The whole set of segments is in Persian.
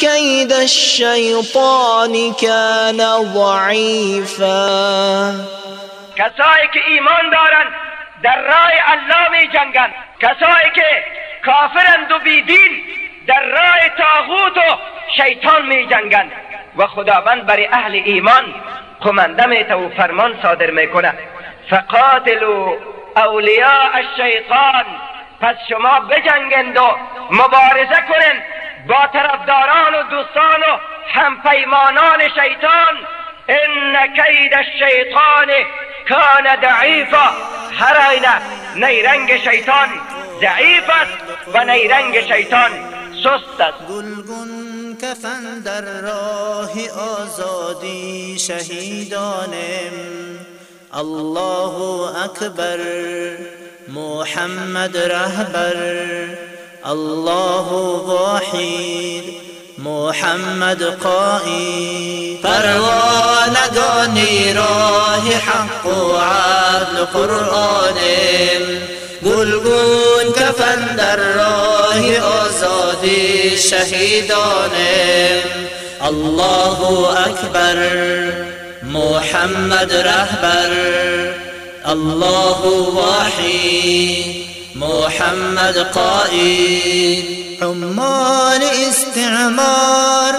كيد الشيطان كان ضعيفا. کسایی که ایمان دارند در راه الله می جنگند کسایی که کافرند و بیدین در راه تاغوت و شیطان می جنگند و خداوند برای اهل ایمان قمنده میته و فرمان صادر می‌کنه فقاتلوا اولیاء الشیطان پس شما بجنگند و مبارزه کنند. با طرفداران و دوستان و همپیمانان شیطان إن کید الشیطان کان ضعیفا هر آینه نیرنگ شیطان ضعیف است و نیرنگ شیطان سست است. گلگون کفن در راه آزادی شهیدانم. الله اکبر محمد رهبر. الله واحد محمد قائد. پروانگانی راه حق و قرآن. گلگون کفن در راه آزادی شهیدان الله اکبر محمد رهبر. الله واحد. محمد قائد عمال استعمار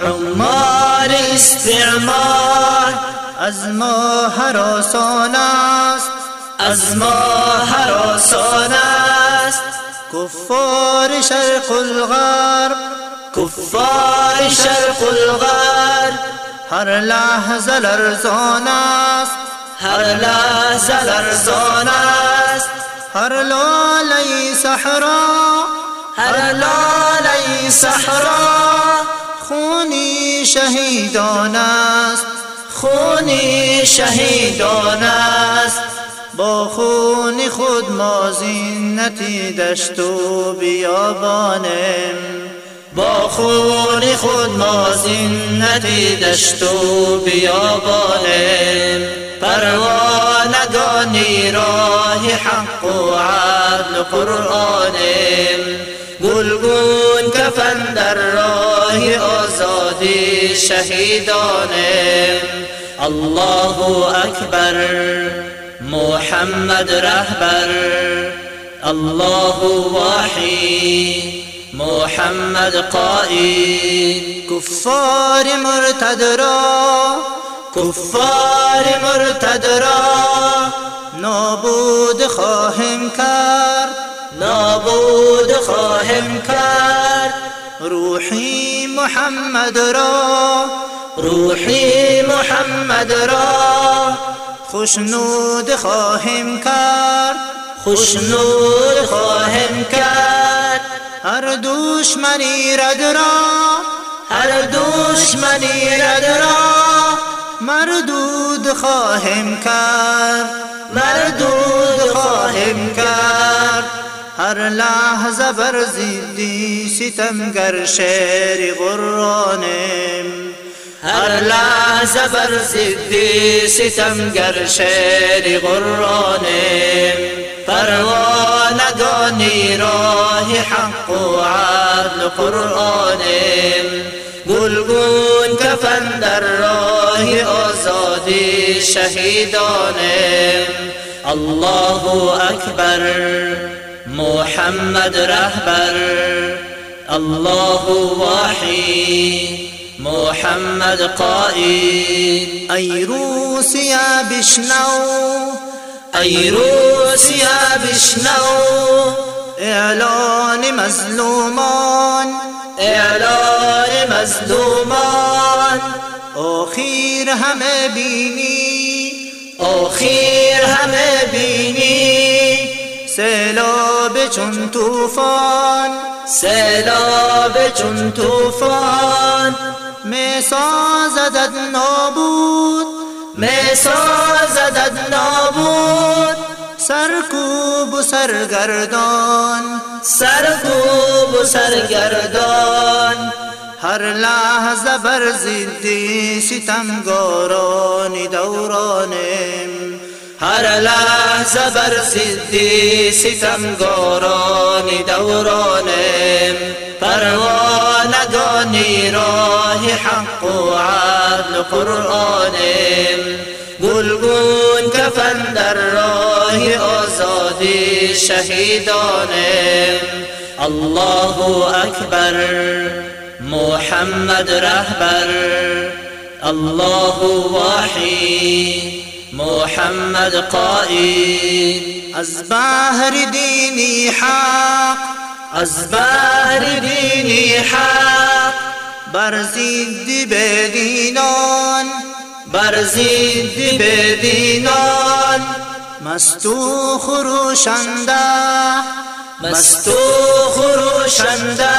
عمال استعمار. از ما حراسان است از ما حراسان است. کفار شرق الغرب کفار شرق الغرب. هر لحظه لرزان است هر لحظه لرزان است. هر لاله صحرا هر لاله صحرا خونی شهیدان است خونی شهیدان است. با خون خود ما زینتی دشت و بیابانم با خون خود ما زینتی دشت و بیابانم پروانگانی راه حق و عدل قرآنم گلگون کفن در راه آزادی شهیدانم الله اکبر محمد رهبر. الله واحد محمد قائد. کفار مرتد را کفار مرتد را نابود خواهم کرد نابود خواهم کرد. روحی محمد را روحی محمد را خوشنود خواهم کرد خوشنود خواهم کرد. هر دشمنی رد را هر دشمنی رد را مردود خواهم کرد مردود خواهم کرد. هر لحظه بر زیدی ستمگر شعر قرآنم. هر لحظه بر زیدی ستمگر قرآنم. پروانگانی راه حق و عدل قرآنم. گلگون کفن در راه آزادی شهیدانم الله اکبر. محمد رهبر. الله واحد. محمد قائد. ای روسیا بشنو. ای روسیا بشنو. اعلان مظلومان. اعلان مظلومان. آخیر همه بینی آخیر همه بینی. سیلاب چون توفان سیلاب چون توفان می سازدد نابود می سازدد نابود. سرکوب و سرگردان سرکوب و سرگردان. هر لحظه بر زدی ستمگارانی دورانم هر لحظه بر ستمگارانی دورانم پروانگانی راه حق و عدل قرآنم گلگون کفن در راه آزادی شهیدانم الله اکبر. محمد رهبر الله واحد محمد قائد. أزباهر ديني حق أزباهر ديني حق. برزيد بدينان برزيد بدينان مستو خروشنده مستو خروشنده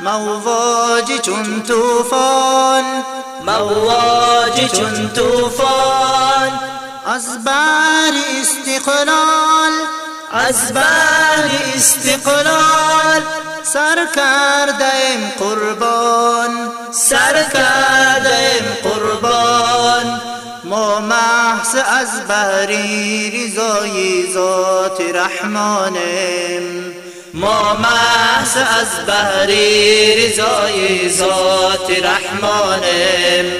مواج چون توفان مواج چون توفان از بر استقلال از بر استقلال سر کردیم قربان سر کردیم قربان. ما محض از بری رضای ذات رحمانیم. ما محض از بهری رضای ذات رحمانم.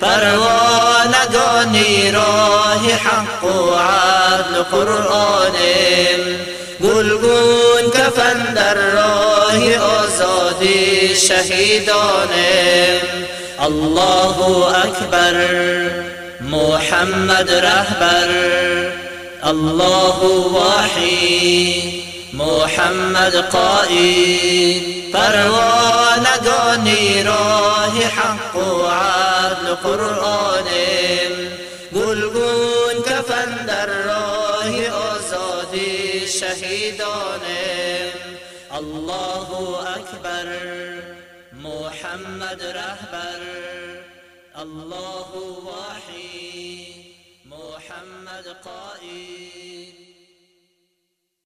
پروانگانی راه حق و عدل قرآنم. گلگون کفن در راه آزادی شهیدانم. الله اکبر محمد رهبر الله واحد. محمد قائد پروانگانی راه حق و عدل قرآنم گلگون کفن در راه آزادی شهیدانم الله اکبر محمد رهبر. الله واحد محمد قائد